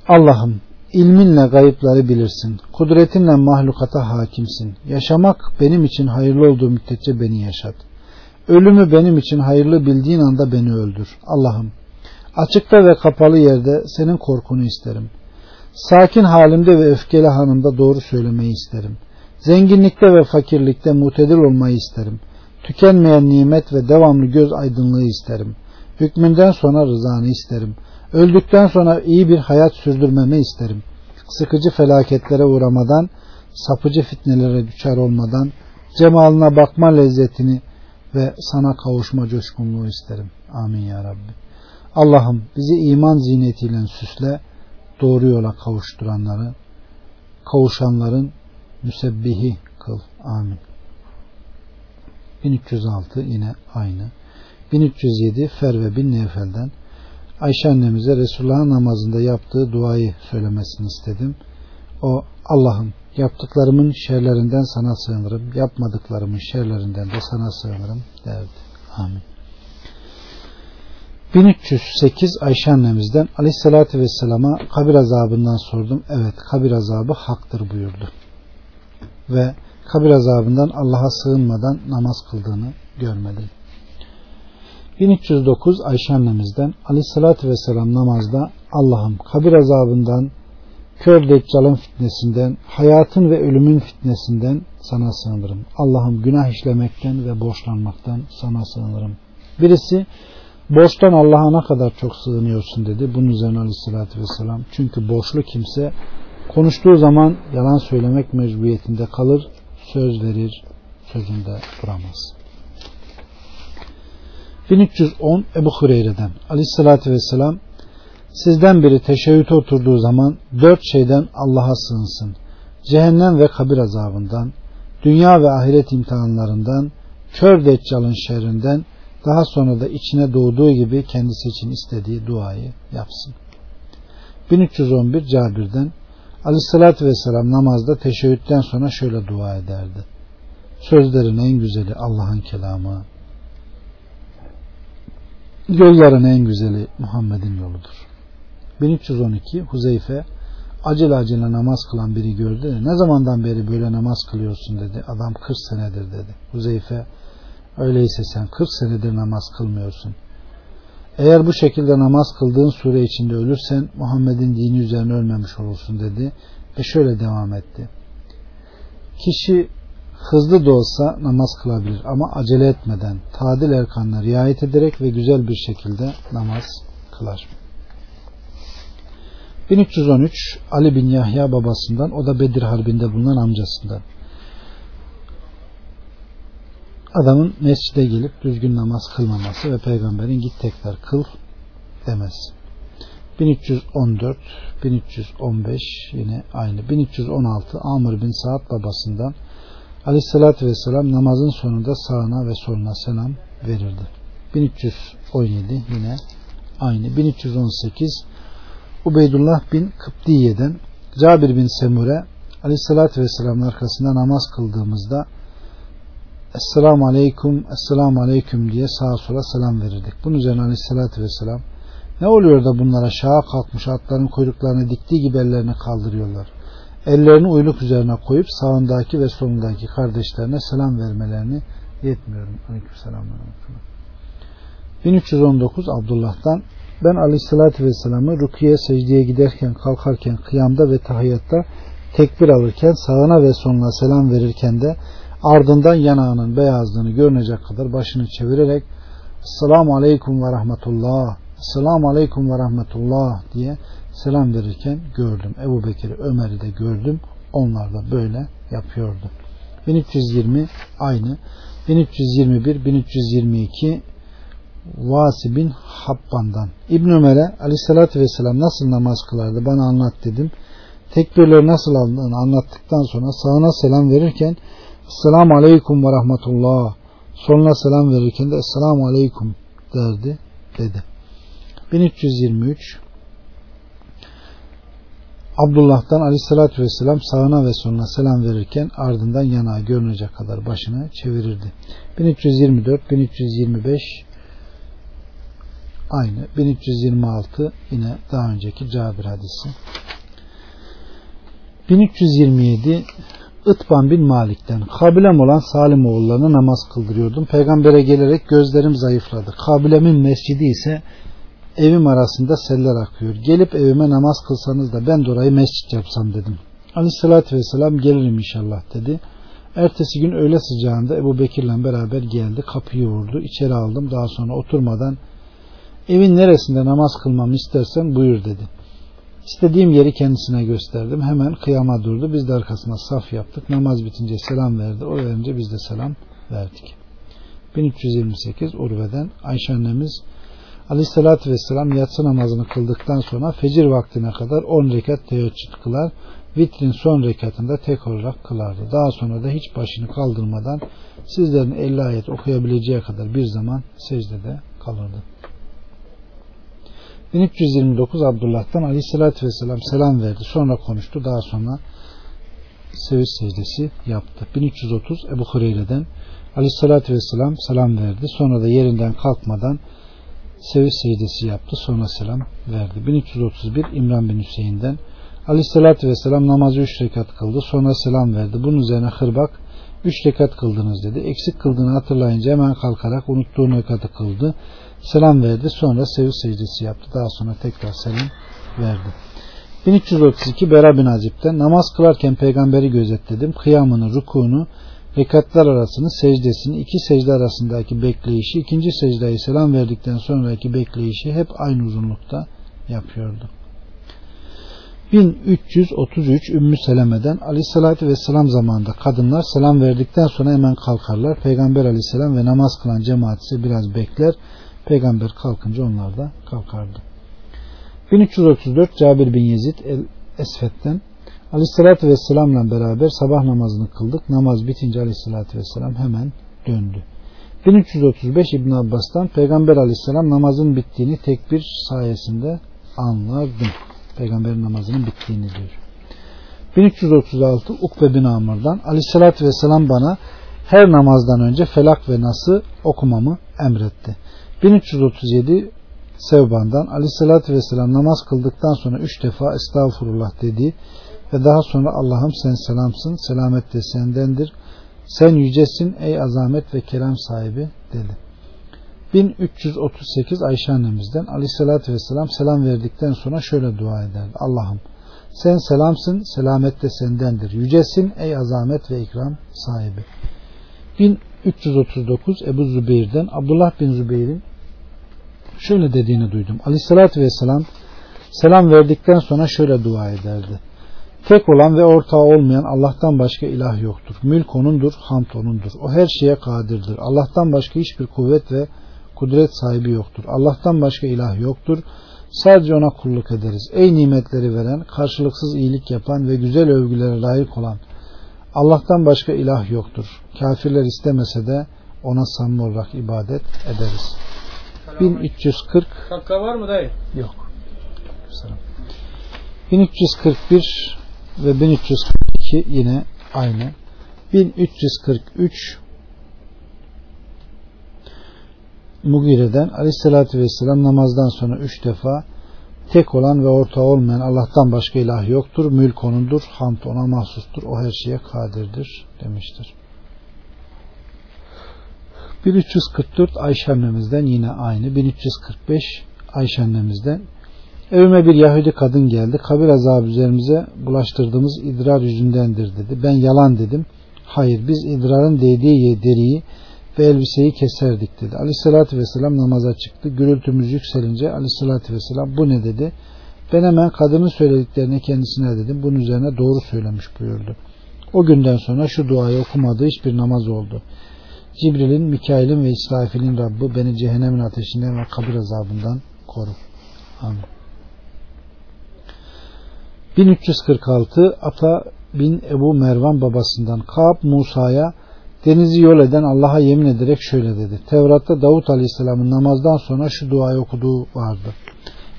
Allah'ım ilminle gayıpları bilirsin. Kudretinle mahlukata hakimsin. Yaşamak benim için hayırlı olduğu müddetçe beni yaşat. Ölümü benim için hayırlı bildiğin anda beni öldür. Allah'ım açıkta ve kapalı yerde senin korkunu isterim. Sakin halimde ve öfkeli hanımda doğru söylemeyi isterim. Zenginlikte ve fakirlikte mutedil olmayı isterim. Tükenmeyen nimet ve devamlı göz aydınlığı isterim. Hükmünden sonra rızanı isterim. Öldükten sonra iyi bir hayat sürdürmemi isterim. Sıkıcı felaketlere uğramadan, sapıcı fitnelere düşer olmadan, cemalına bakma lezzetini ve sana kavuşma coşkunluğu isterim. Amin ya Rabbi. Allah'ım bizi iman ziynetiyle süsle, doğru yola kavuşturanları, kavuşanların müsebbihi kıl. Amin. 1306 yine aynı. 1307 Ferve bin Nefel'den Ayşe annemize Resulullah'ın namazında yaptığı duayı söylemesini istedim. O Allah'ım yaptıklarımın şerlerinden sana sığınırım, yapmadıklarımın şerlerinden de sana sığınırım derdi. Amin. 1308 Ayşe annemizden Aleyhisselatü Vesselam'a kabir azabından sordum. Evet kabir azabı haktır buyurdu. Ve kabir azabından Allah'a sığınmadan namaz kıldığını görmedim. 1309 Ayşe annemizden aleyhissalatü vesselam namazda Allah'ım kabir azabından, kör deccalın fitnesinden, hayatın ve ölümün fitnesinden sana sığınırım. Allah'ım günah işlemekten ve borçlanmaktan sana sığınırım. Birisi borçtan Allah'a ne kadar çok sığınıyorsun dedi. Bunun üzerine aleyhissalatü vesselam. Çünkü borçlu kimse konuştuğu zaman yalan söylemek mecburiyetinde kalır, söz verir, sözünde duramaz. 1310 Ebu Hureyre'den Aleyhisselatü Vesselam sizden biri teşebbüte oturduğu zaman dört şeyden Allah'a sığınsın. cehennem ve kabir azabından, dünya ve ahiret imtihanlarından, kör deccalın şerrinden, daha sonra da içine doğduğu gibi kendisi için istediği duayı yapsın. 1311 Cabir'den Aleyhissalatü Vesselam namazda teşebbütten sonra şöyle dua ederdi. Sözlerin en güzeli Allah'ın kelamı. Yolların en güzeli Muhammed'in yoludur. 1312 Huzeyfe acele acele namaz kılan biri gördü. Ne zamandan beri böyle namaz kılıyorsun dedi. Adam 40 senedir dedi. Huzeyfe öyleyse sen 40 senedir namaz kılmıyorsun. Eğer bu şekilde namaz kıldığın sure içinde ölürsen Muhammed'in dini üzerine ölmemiş olursun dedi ve şöyle devam etti. Kişi hızlı da olsa namaz kılabilir ama acele etmeden tadil erkanına riayet ederek ve güzel bir şekilde namaz kılar. 1313 Ali bin Yahya babasından o da Bedir Harbi'nde bulunan amcasından. Adamın mescide gelip düzgün namaz kılmaması ve peygamberin git tekrar kıl demesi. 1314 1315 yine aynı 1316 Amr bin Saad babasından Aleyhissalatü Vesselam namazın sonunda sağına ve soluna selam verirdi. 1317 yine aynı 1318 Ubeydullah bin Kıptiye'den Cabir bin Semure Aleyhissalatü Vesselam'ın arkasında namaz kıldığımızda Esselamu Aleyküm, Esselamu Aleyküm diye sağa sola selam verirdik. Bunun üzerine Aleyhisselatü Vesselam ne oluyor da bunlara şaha kalkmış atların kuyruklarını diktiği gibi ellerini kaldırıyorlar. Ellerini uyluk üzerine koyup sağındaki ve solundaki kardeşlerine selam vermelerini yetmiyorum. Aleyküm selam. 1319 Abdullah'tan ben aleyhissalatü vesselam'ı rukiye secdeye giderken kalkarken kıyamda ve tahiyyatta tekbir alırken sağına ve soluna selam verirken de ardından yanağının beyazlığını görünecek kadar başını çevirerek Esselamu Aleyküm ve Rahmetullah Esselamu Aleyküm ve Rahmetullah diye selam verirken gördüm. Ebu Bekir'i Ömer'i de gördüm. Onlar da böyle yapıyordu. 1320 aynı. 1321 1322 Vasi bin Habban'dan. İbn Ömer'e aleyhissalatü vesselam nasıl namaz kılardı bana anlat dedim. Tekbirleri nasıl aldığını anlattıktan sonra sağına selam verirken Esselamu Aleyküm ve Rahmetullah sonuna selam verirken de Esselamu Aleyküm derdi dedi. 1323 Abdullah'tan aleyhissalatü vesselam sağına ve soluna selam verirken ardından yanağı görünecek kadar başını çevirirdi. 1324, 1325 aynı. 1326 yine daha önceki Cabir hadisi. 1327 Itban bin Malik'ten kabilem olan Salim oğullarına namaz kıldırıyordum. Peygambere gelerek gözlerim zayıfladı. Kabilemin mescidi ise evim arasında seller akıyor. Gelip evime namaz kılsanız da ben de orayı mescit yapsam dedim. Aleyhissalatü vesselam gelirim inşallah dedi. Ertesi gün öğle sıcağında Ebu Bekir'le beraber geldi. Kapıyı vurdu. İçeri aldım. Daha sonra oturmadan evin neresinde namaz kılmamı istersen buyur dedi. İstediğim yeri kendisine gösterdim. Hemen kıyama durdu. Biz de arkasına saf yaptık. Namaz bitince selam verdi. O verince biz de selam verdik. 1328 Urve'den Ayşe annemiz Aleyhissalatü Vesselam yatsı namazını kıldıktan sonra fecir vaktine kadar 10 rekat teheccüd kılar. Vitrin son rekatında tek olarak kılardı. Daha sonra da hiç başını kaldırmadan sizlerin 50 ayet okuyabileceği kadar bir zaman secdede kalırdı. 1329 Abdullah'tan Aleyhisselatü Vesselam selam verdi. Sonra konuştu. Daha sonra seviş secdesi yaptı. 1330 Ebu Hureyre'den Aleyhisselatü Vesselam selam verdi. Sonra da yerinden kalkmadan seviş secdesi yaptı. Sonra selam verdi. 1331 İmran bin Hüseyin'den Aleyhisselatü Vesselam namazı 3 rekat kıldı. Sonra selam verdi. Bunun üzerine hırbak 3 rekat kıldınız dedi. Eksik kıldığını hatırlayınca hemen kalkarak unuttuğu rekatı kıldı. Selam verdi. Sonra seviş secdesi yaptı. Daha sonra tekrar selam verdi. 1332 Bera bin Azib'den namaz kılarken peygamberi gözetledim. Kıyamını, rukunu, rekatlar arasını, secdesini, iki secde arasındaki bekleyişi, ikinci secdayı selam verdikten sonraki bekleyişi hep aynı uzunlukta yapıyordu. 1333 Ümmü Seleme'den Aleyhisselatü Vesselam zamanında kadınlar selam verdikten sonra hemen kalkarlar. Peygamber Aleyhisselam ve namaz kılan cemaat ise biraz bekler. Peygamber kalkınca onlar da kalkardı. 1334 Cabir bin Yezid el Esfet'ten Aleyhissalatü Vesselam'la beraber sabah namazını kıldık. Namaz bitince Aleyhissalatü Vesselam hemen döndü. 1335 İbn Abbas'tan Peygamber Aleyhisselam namazın bittiğini tekbir sayesinde anlardım. Peygamberin namazının bittiğini diyor. 1336 Ukbe bin Amr'dan Aleyhisselatü Vesselam bana her namazdan önce Felak ve Nas'ı okumamı emretti. 1337 Sevban'dan Aleyhisselatü Vesselam namaz kıldıktan sonra üç defa Estağfurullah dedi ve daha sonra Allah'ım sen selamsın, selamet de sendendir. Sen yücesin ey azamet ve kelam sahibi dedi. 1338 Ayşe annemizden Aleyhisselatü Vesselam selam verdikten sonra şöyle dua ederdi. Allah'ım sen selamsın, selamet de sendendir. Yücesin ey azamet ve ikram sahibi. 1339 Ebu Zübeyir'den Abdullah bin Zübeyir'in şöyle dediğini duydum. Aleyhissalatü vesselam selam verdikten sonra şöyle dua ederdi. Tek olan ve ortağı olmayan Allah'tan başka ilah yoktur. Mülk onundur, hamd onundur. O her şeye kadirdir. Allah'tan başka hiçbir kuvvet ve kudret sahibi yoktur. Allah'tan başka ilah yoktur. Sadece ona kulluk ederiz. Ey nimetleri veren, karşılıksız iyilik yapan ve güzel övgülere layık olan Allah'tan başka ilah yoktur. Kafirler istemese de ona samimi olarak ibadet ederiz. 1340 Şapka var mı dayı? Yok. Selam. 1341 ve 1342 yine aynı. 1343 Mugire'den Aleyhisselatü Vesselam namazdan sonra üç defa tek olan ve ortağı olmayan Allah'tan başka ilah yoktur. Mülk onundur. Hamd ona mahsustur. O her şeye kadirdir demiştir. 1344 Ayşe annemizden yine aynı. 1345 Ayşe annemizden Evime bir Yahudi kadın geldi. Kabir azabı üzerimize bulaştırdığımız idrar yüzündendir dedi. Ben yalan dedim. Hayır biz idrarın değdiği deriyi ve elbiseyi keserdik dedi. Aleyhissalatü vesselam namaza çıktı. Gürültümüz yükselince aleyhissalatü vesselam bu ne dedi. Ben hemen kadının söylediklerini kendisine dedim. Bunun üzerine doğru söylemiş buyurdu. O günden sonra şu duayı okumadığı hiçbir namaz oldu. Cibril'in, Mikail'in ve İsrafil'in Rabbi beni cehennemin ateşinden ve kabir azabından koru. Amin. 1346 Ata bin Ebu Mervan babasından Kaab Musa'ya denizi yol eden Allah'a yemin ederek şöyle dedi. Tevrat'ta Davut Aleyhisselam'ın namazdan sonra şu duayı okuduğu vardı.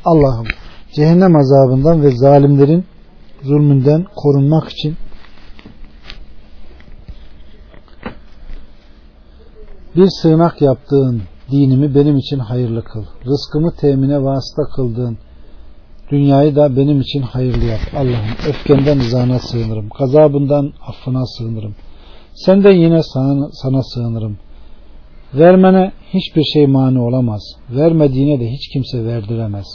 Allah'ım cehennem azabından ve zalimlerin zulmünden korunmak için bir sığınak yaptığın dinimi benim için hayırlı kıl. Rızkımı temine vasıta kıldığın dünyayı da benim için hayırlı yap. Allah'ım öfkenden rızana sığınırım. Gazabından affına sığınırım. Senden yine sana, sana sığınırım. Vermene hiçbir şey mani olamaz. Vermediğine de hiç kimse verdiremez.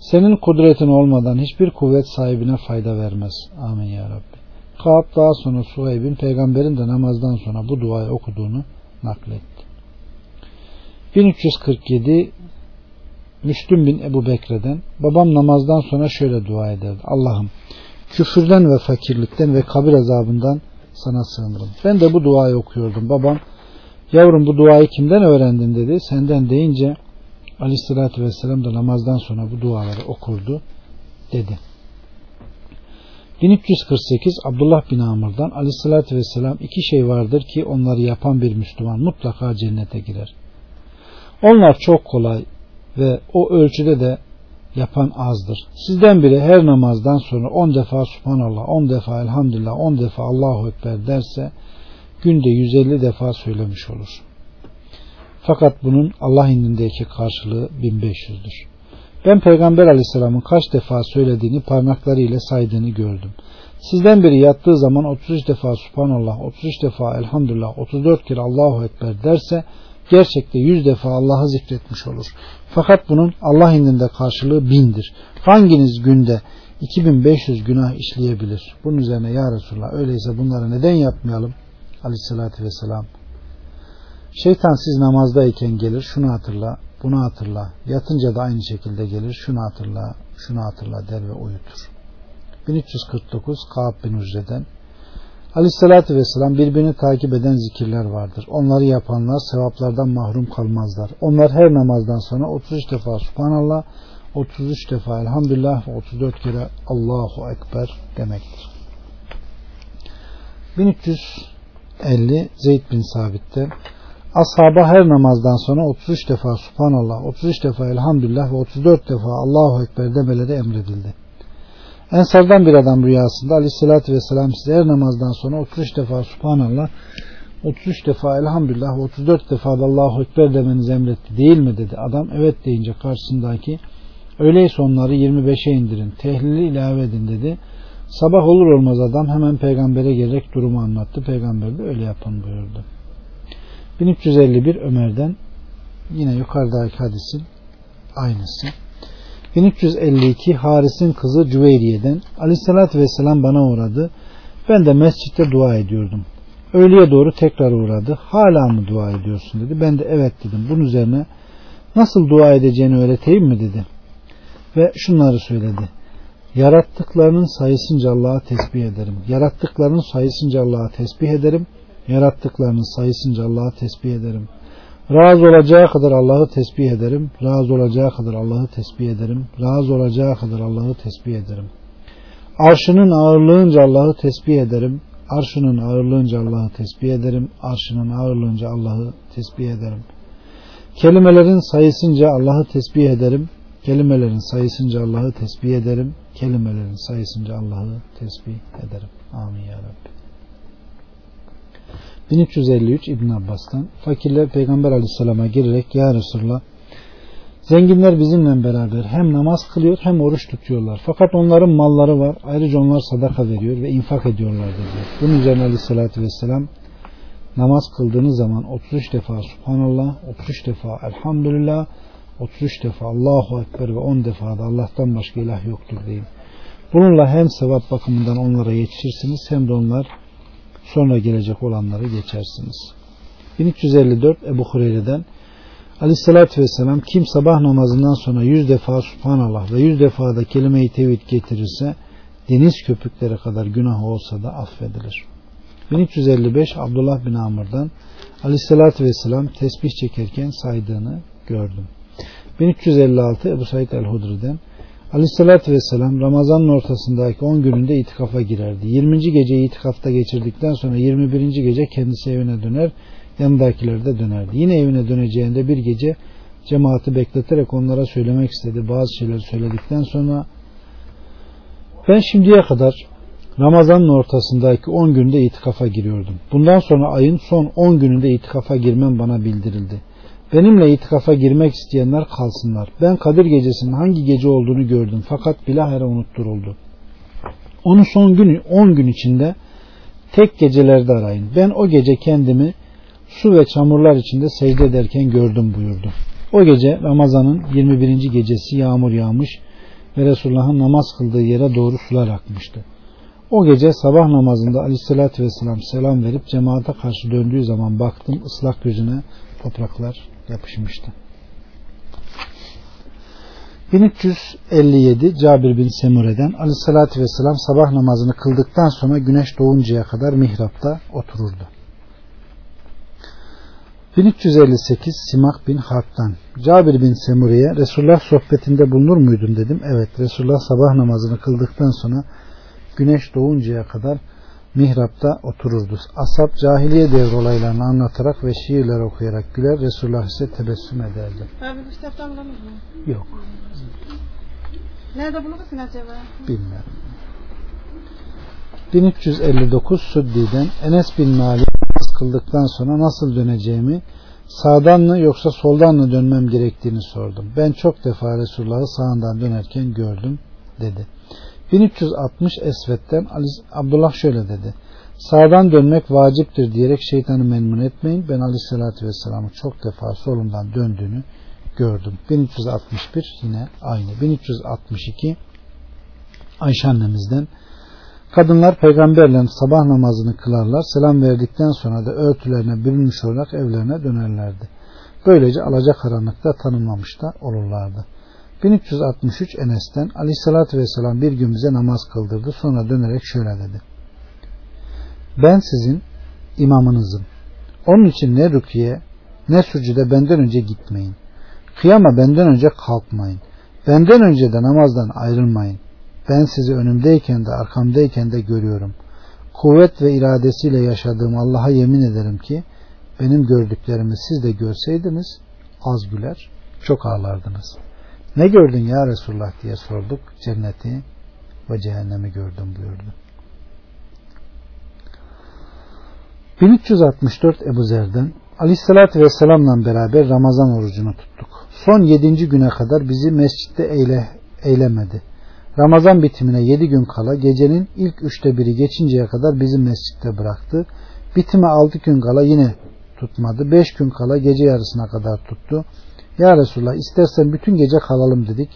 Senin kudretin olmadan hiçbir kuvvet sahibine fayda vermez. Amin ya Rabbi. Kaab daha sonra Suheyb'in peygamberin de namazdan sonra bu duayı okuduğunu nakletti. 1347 Müslüm bin Ebu Bekre'den babam namazdan sonra şöyle dua ederdi. Allah'ım küfürden ve fakirlikten ve kabir azabından sana sığınırım. Ben de bu duayı okuyordum. Babam yavrum bu duayı kimden öğrendin dedi. Senden deyince aleyhissalatü vesselam da namazdan sonra bu duaları okurdu dedi. 1348 Abdullah bin Amr'dan aleyhissalatü vesselam iki şey vardır ki onları yapan bir Müslüman mutlaka cennete girer. Onlar çok kolay ve o ölçüde de yapan azdır. Sizden biri her namazdan sonra 10 defa Subhanallah, 10 defa Elhamdülillah, 10 defa Allahu Ekber derse günde 150 defa söylemiş olur. Fakat bunun Allah indindeki karşılığı 1500'dür. Ben Peygamber Aleyhisselam'ın kaç defa söylediğini parmaklarıyla saydığını gördüm. Sizden biri yattığı zaman 33 defa Subhanallah, 33 defa Elhamdülillah, 34 kere Allahu Ekber derse gerçekte 100 defa Allah'ı zikretmiş olur. Fakat bunun Allah indinde karşılığı bindir. Hanginiz günde 2500 günah işleyebilir? Bunun üzerine ya Resulallah öyleyse bunları neden yapmayalım? Aleyhissalatü vesselam. Şeytan siz namazdayken gelir şunu hatırla, bunu hatırla. Yatınca da aynı şekilde gelir şunu hatırla, şunu hatırla der ve uyutur. 1349 Kaab bin Ucre'den Aleyhissalatü vesselam birbirini takip eden zikirler vardır. Onları yapanlar sevaplardan mahrum kalmazlar. Onlar her namazdan sonra 33 defa Subhanallah, 33 defa Elhamdülillah ve 34 kere Allahu Ekber demektir. 1350 Zeyd bin Sabit'ten Ashaba her namazdan sonra 33 defa Subhanallah, 33 defa Elhamdülillah ve 34 defa Allahu Ekber demeleri emredildi. Ensardan bir adam rüyasında aleyhissalatü vesselam size her namazdan sonra 33 defa Subhanallah, 33 defa Elhamdülillah ve 34 defa da Allahu Ekber demenizi emretti değil mi dedi. Adam evet deyince karşısındaki öyleyse onları 25'e indirin, tehlili ilave edin dedi. Sabah olur olmaz adam hemen peygambere gelerek durumu anlattı. Peygamber de öyle yapın buyurdu. 1351 Ömer'den yine yukarıdaki hadisin aynısı. 1352 Haris'in kızı Cüveyriye'den Aleyhisselatü Vesselam bana uğradı. Ben de mescitte dua ediyordum. Öğleye doğru tekrar uğradı. Hala mı dua ediyorsun dedi. Ben de evet dedim. Bunun üzerine nasıl dua edeceğini öğreteyim mi dedi. Ve şunları söyledi. Yarattıklarının sayısınca Allah'a tesbih ederim. Yarattıklarının sayısınca Allah'a tesbih ederim. Yarattıklarının sayısınca Allah'a tesbih ederim. Razı olacağı kadar Allah'ı tesbih ederim. Razı olacağı kadar Allah'ı tesbih ederim. Razı olacağı kadar Allah'ı tesbih ederim. Arşının ağırlığınca Allah'ı tesbih ederim. Arşının ağırlığınca Allah'ı tesbih ederim. Arşının ağırlığınca Allah'ı tesbih ederim. Kelimelerin sayısınca Allah'ı tesbih ederim. Kelimelerin sayısınca Allah'ı tesbih ederim. Kelimelerin sayısınca Allah'ı tesbih ederim. Amin ya Rabbi. 1353 İbn Abbas'tan fakirler Peygamber Aleyhisselam'a girerek Ya Resulallah zenginler bizimle beraber hem namaz kılıyor hem oruç tutuyorlar. Fakat onların malları var. Ayrıca onlar sadaka veriyor ve infak ediyorlar dediler. Bunun üzerine Aleyhisselatü Vesselam namaz kıldığınız zaman 33 defa Subhanallah, 33 defa Elhamdülillah, 33 defa Allahu Ekber ve 10 defa da Allah'tan başka ilah yoktur deyin. Bununla hem sevap bakımından onlara yetişirsiniz hem de onlar sonra gelecek olanları geçersiniz. 1354 Ebu Hureyre'den Aleyhissalatü Vesselam kim sabah namazından sonra yüz defa Subhanallah ve yüz defa da kelime-i tevhid getirirse deniz köpükleri kadar günah olsa da affedilir. 1355 Abdullah bin Amr'dan Aleyhissalatü Vesselam tesbih çekerken saydığını gördüm. 1356 Ebu Said el-Hudri'den Aleyhissalatü Vesselam Ramazan'ın ortasındaki 10 gününde itikafa girerdi. 20. geceyi itikafta geçirdikten sonra 21. gece kendisi evine döner, yanındakiler de dönerdi. Yine evine döneceğinde bir gece cemaati bekleterek onlara söylemek istedi. Bazı şeyler söyledikten sonra ben şimdiye kadar Ramazan'ın ortasındaki 10 günde itikafa giriyordum. Bundan sonra ayın son 10 gününde itikafa girmem bana bildirildi. Benimle itikafa girmek isteyenler kalsınlar. Ben Kadir gecesinin hangi gece olduğunu gördüm fakat bilahare unutturuldu. Onu son günü 10 gün içinde tek gecelerde arayın. Ben o gece kendimi su ve çamurlar içinde secde ederken gördüm buyurdu. O gece Ramazan'ın 21. gecesi yağmur yağmış ve Resulullah'ın namaz kıldığı yere doğru sular akmıştı. O gece sabah namazında aleyhissalatü vesselam selam verip cemaate karşı döndüğü zaman baktım ıslak yüzüne topraklar yapışmıştı. 1357 Cabir bin Semure'den Aleyhisselatü Vesselam sabah namazını kıldıktan sonra güneş doğuncaya kadar mihrapta otururdu. 1358 Simak bin Harp'tan Cabir bin Semure'ye Resulullah sohbetinde bulunur muydun dedim. Evet Resulullah sabah namazını kıldıktan sonra güneş doğuncaya kadar mihrapta otururdu. Ashab cahiliye devri olaylarını anlatarak ve şiirler okuyarak güler. Resulullah ise tebessüm ederdi. Abi bu kitaptan bulamaz mı? Yok. Nerede bulursun acaba? Bilmiyorum. 1359 Suddi'den Enes bin Malik kıldıktan sonra nasıl döneceğimi sağdan mı yoksa soldan mı dönmem gerektiğini sordum. Ben çok defa Resulullah'ı sağından dönerken gördüm dedi. 1360 Esvet'ten Ali, Abdullah şöyle dedi. Sağdan dönmek vaciptir diyerek şeytanı memnun etmeyin. Ben aleyhissalatü vesselam'ı çok defa solundan döndüğünü gördüm. 1361 yine aynı. 1362 Ayşe annemizden Kadınlar peygamberle sabah namazını kılarlar. Selam verdikten sonra da örtülerine bürünmüş olarak evlerine dönerlerdi. Böylece alacakaranlıkta tanınmamış da olurlardı. 1363 Enes'ten Aleyhisselatü Vesselam bir gün bize namaz kıldırdı. Sonra dönerek şöyle dedi. Ben sizin imamınızım. Onun için ne rüküye ne sucude benden önce gitmeyin. Kıyama benden önce kalkmayın. Benden önce de namazdan ayrılmayın. Ben sizi önümdeyken de arkamdayken de görüyorum. kuvvet ve iradesiyle yaşadığım Allah'a yemin ederim ki benim gördüklerimi siz de görseydiniz az güler, çok ağlardınız. Ne gördün ya Resulullah diye sorduk. Cenneti ve cehennemi gördüm buyurdu. 1364 Ebu Zer'den Aleyhisselatü Vesselam'la beraber Ramazan orucunu tuttuk. Son yedinci güne kadar bizi mescitte eyle, eylemedi. Ramazan bitimine yedi gün kala gecenin ilk üçte biri geçinceye kadar bizi mescitte bıraktı. Bitime altı gün kala yine tutmadı. Beş gün kala gece yarısına kadar tuttu. Ya Resulallah istersen bütün gece kalalım dedik.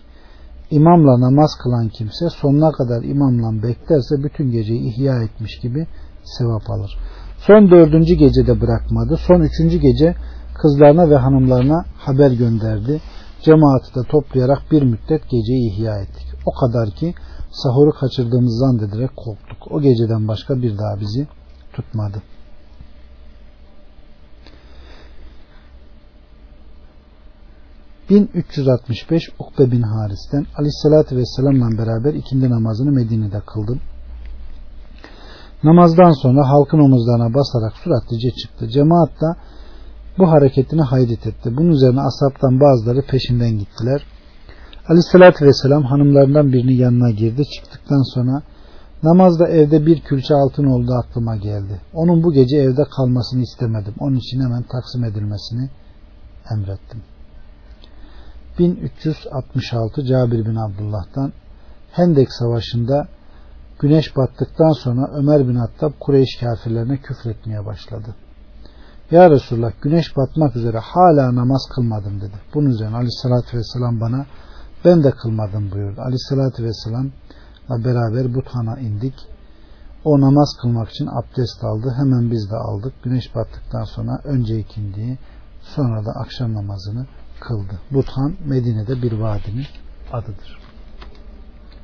İmamla namaz kılan kimse sonuna kadar imamla beklerse bütün geceyi ihya etmiş gibi sevap alır. Son dördüncü gecede bırakmadı. Son üçüncü gece kızlarına ve hanımlarına haber gönderdi. Cemaati de toplayarak bir müddet geceyi ihya ettik. O kadar ki sahuru kaçırdığımız zannederek korktuk. O geceden başka bir daha bizi tutmadı. ...1365 Ukbe bin Haris'ten... ...Aleyhisselatü Vesselam'la beraber ikindi namazını Medine'de kıldım. Namazdan sonra halkın omuzlarına basarak suratlıca çıktı. Cemaat da bu hareketine hayret etti. Bunun üzerine asaptan bazıları peşinden gittiler. Aleyhissalatü vesselam hanımlarından birinin yanına girdi. Çıktıktan sonra namazda evde bir külçe altın olduğu aklıma geldi. Onun bu gece evde kalmasını istemedim. Onun için hemen taksim edilmesini emrettim. 1366 Cabir bin Abdullah'tan Hendek Savaşı'nda güneş battıktan sonra Ömer bin Hattab Kureyş kafirlerine küfretmeye başladı. Ya Resulullah güneş batmak üzere hala namaz kılmadım dedi. Bunun üzerine aleyhissalatü vesselam bana ben de kılmadım buyurdu. Aleyhissalatü vesselamla beraber Buthan'a indik. O namaz kılmak için abdest aldı. Hemen biz de aldık. Güneş battıktan sonra önce ikindiği sonra da akşam namazını kıldı. Buthan Medine'de bir vadinin adıdır.